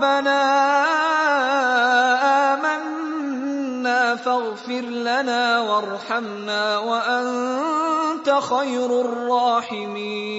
رَبَّنَا آمَنَّا فَاغْفِرْ لَنَا وَارْحَمْنَا وَأَنتَ خَيْرُ الرَّاحِمِينَ.